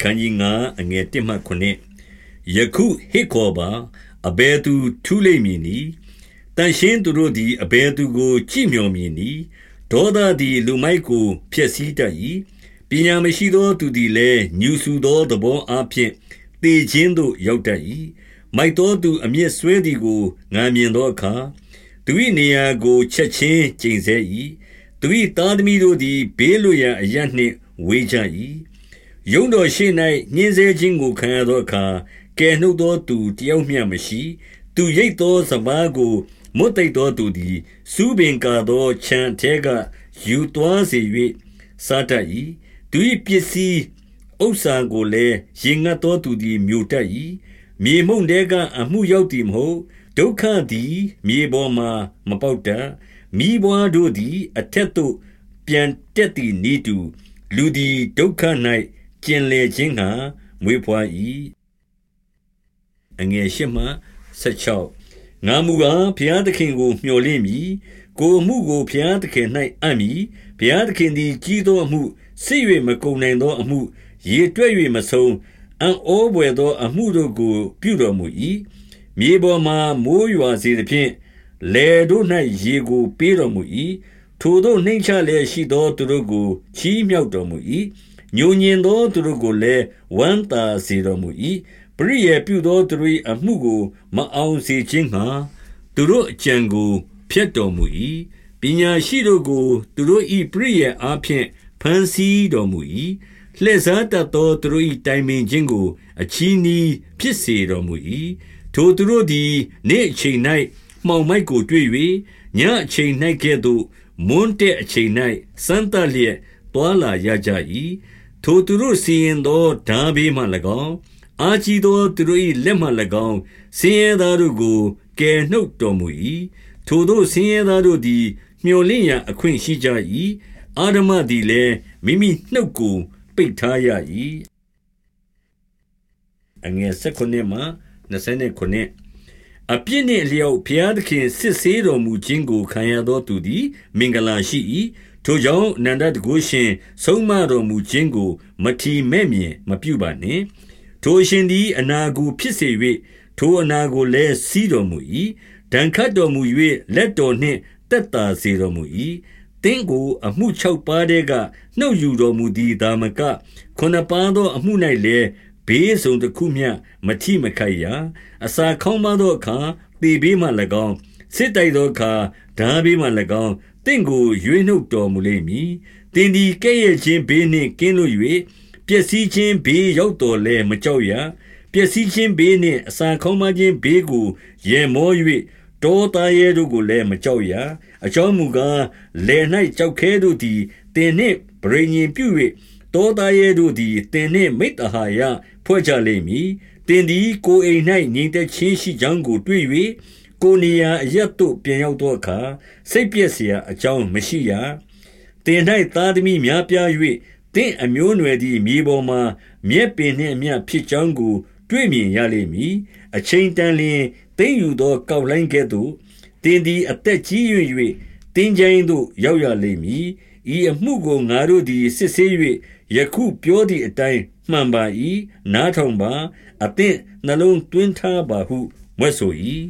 ခန်းကြီး9အငယ်1မှ9ယခုဟစ်ခေါ်ပါအဘယ်သူထူးလိမ့်မည်နီတန်ရှင်းသူတို့သည်အဘယ်သူကို ကြည်မြော်မည်နီဒေါသသည်လူမိုက်ကိုဖျက်ဆီးတတ်၏ပညာမရှိသောသူသည်လည်းညူဆူသောသဘောအဖြစ်တေခြင်းသို့ရောက်တတ်၏မိုက်သောသူအမျက်ဆွဲသည်ကိုငာမြင်သောအခါသူ၏နေရာကိုချက်ချင်းကျိန်ဆဲ၏သူ၏သားသမီးတို့သည်ဘေးလွရာအရနှင့်ဝေးကြ၏ ယုံတော်ရှိ၌ညှင်းဆဲခြင်းကိုခံရသောအခါကယ်နှုတ်သောသူတယောက်မျှမရှိသူရိတ်သောစပားကိုမွတ်သိပ်သောသူသည်စူးပင်ကာသောခြံထဲကယူသွားစေ၍စားတတ်၏သူ၏ပစ္စည်းဥစ္စာကိုလည်းရင်ငတ်သောသူသည်မြို့တတ်၏မြေမှုန်တဲကအမှုရောက်သည်မဟုတ်ဒုက္ခသည်မြေပေါ်မှမပေါက်တတ်မိဘွားတို့သည် အထက်သို့ ပြန်တက်သည်နေတူလူသည်ဒုက္ခ၌ ကျင်လေခြင်းငှာမွေးဖွား၏အငယ်ရှိမှ16ငါမူကားဘုရားသခင်ကိုမျှော်လင့်မည်ကိုမှုကိုဘုရားသခင်၌အံ့မည်ဘုရားသခင်သည်ကြီးသောအမှုစစ်၍မကုံနိုင်သောအမှုရေတွက်၍မဆုံးအံ့ဩပွေသောအမှုတို့ကို ပြုတော်မူ၏မြေပေါ်မှမိုးရွာစေသဖြင့်လေတို့၌ရေကိုပေးတော်မူ၏ထိုတို့နှိမ့်ချလျက်ရှိသောသူတို့ကိုချီးမြှောက်တော်မူ၏ ညိုညင်သောသူတို့ကိုလည်းဝမ်းသာစေတော်မူ၏ပရိယေပြုသောသူတို့၏အမှုကို မအောင်စေခြင်းငှာသူတို့အကြံကိုဖျက်တော်မူ၏ပညာရှိတို့ကို သူတို့၏ပရိယေအားဖြင့်ဖန်ဆီးတော်မူ၏လှည့်စားတတ်သောသူတို့၏တိုင်ပင်ခြင်းကို အချီးနှီးဖြစ်စေတော်မူ၏ထိုသူတို့သည်နေ့အချိန်၌မှောင်မိုက်ကိုတွေ့၍ညအချိန်၌ကဲ့သို့မွန်းတဲ့အချိန်၌စမ်းသပ်လျက်တွာလာရကြ၏ ထိုသူတို့စီရင်သောဓာဘေးမှ၎င်း အာကြီးသောသူတို့၏လက်မှ၎င်း ဆင်းရဲသားတို့ကို ကယ်နှုတ်တော်မူ၏ထိုတို့ဆင်းရဲသားတို့သည်မျော်လင့်ရန်အခွင့်ရှိကြ၏အာဓမသည်လည်း မိမိနှုတ်ကို ပိတ်ထားရ၏အငယ်၁၉မှ29 အပြစ်နှင့်အလျောက်ဘုရားသခင်စစ်ဆေးတော်မူခြင်းကိုခံရသောသူသည် မင်္ဂလာရှိ၏ထိုကြောင့်အနန္တတကုရှင်ဆုံးမတော်မူခြင်းကိုမထီမဲ့မြင်မပြုပါနှင့်ထိုရှင်သည်အနာကိုဖြစ်စေ၍ထိုအနာကိုလည်းစီးတော်မူ၏ဒဏ်ခတ်တော်မူ၍လက်တော်နှင့်တက်တာစေတော်မူ၏တင်းကိုအမှု၆ပါးတဲ့ကနှုတ်ယူတော်မူသည်ဒါမကခုနပါးသောအမှု၌လည်း ဘေးစုံတစ်ခုမျှမထိမခိုက်ရအစာခေါင်းမသောအခါတေဘေးမှ၎င်းစစ်တိုက်သောအခါဓာဘေးမှ၎င်းတင့်ကိုရွေးနှုတ်တော်မူလိမ့်မည်တင်ဒီကဲ့ရဲ့ခြင်းဘေးနှင့်ကင်းလို့၍ပျက်စီးခြင်းဘေးရောက်တော်လဲမကြောက်ရပျက်စီးခြင်းဘေးနှင့်အစာခေါင်းမခြင်းဘေးကိုရေမော၍တောသားရဲတို့ကိုလည်းမကြောက်ရအကြောင်းမူကားလယ်၌ကြောက်ခဲတို့သည်တင်နှင့်ဗြိညင်ပြု၍ တောသားရဲတို့သည်တင်နှင့်မိတ္တဟာယဖွဲ့ကြလိမ့်မည်တင်သည်ကိုအိမ်၌ညီသက်ချင်းရှိကြောင်းကိုတွေ့၍ကိုနေရာအရက်တို့ပြန်ရောက်သောအခါစိတ်ပြည့်စရာအကြောင်းမရှိရတင်၌သားသမီးများပြား၍တင်အမျိုးနွယ်သည်မြေပေါ်မှာမြက်ပင်နှင့်အမျှဖြစ်ကြောင်းကို တွေ့မြင်ရလိမ့်မည်အချိန်တန်လျင်တိမ့်ယူသောကောက်လိုင်းကဲ့သို့တင်သည်အသက်ကြီး၍တင်းကျင်းသို့ရောက်ရလိမ့်မည်ဤအမှုကိုငါတို့သည်စစ်ဆေး၍ ယခုပြောသည့်အတိုင်းမှန်ပါ၏နားထောင်ပါ အသင့်နှလုံးသွင်းထားပါဟုမွဲ့ဆို၏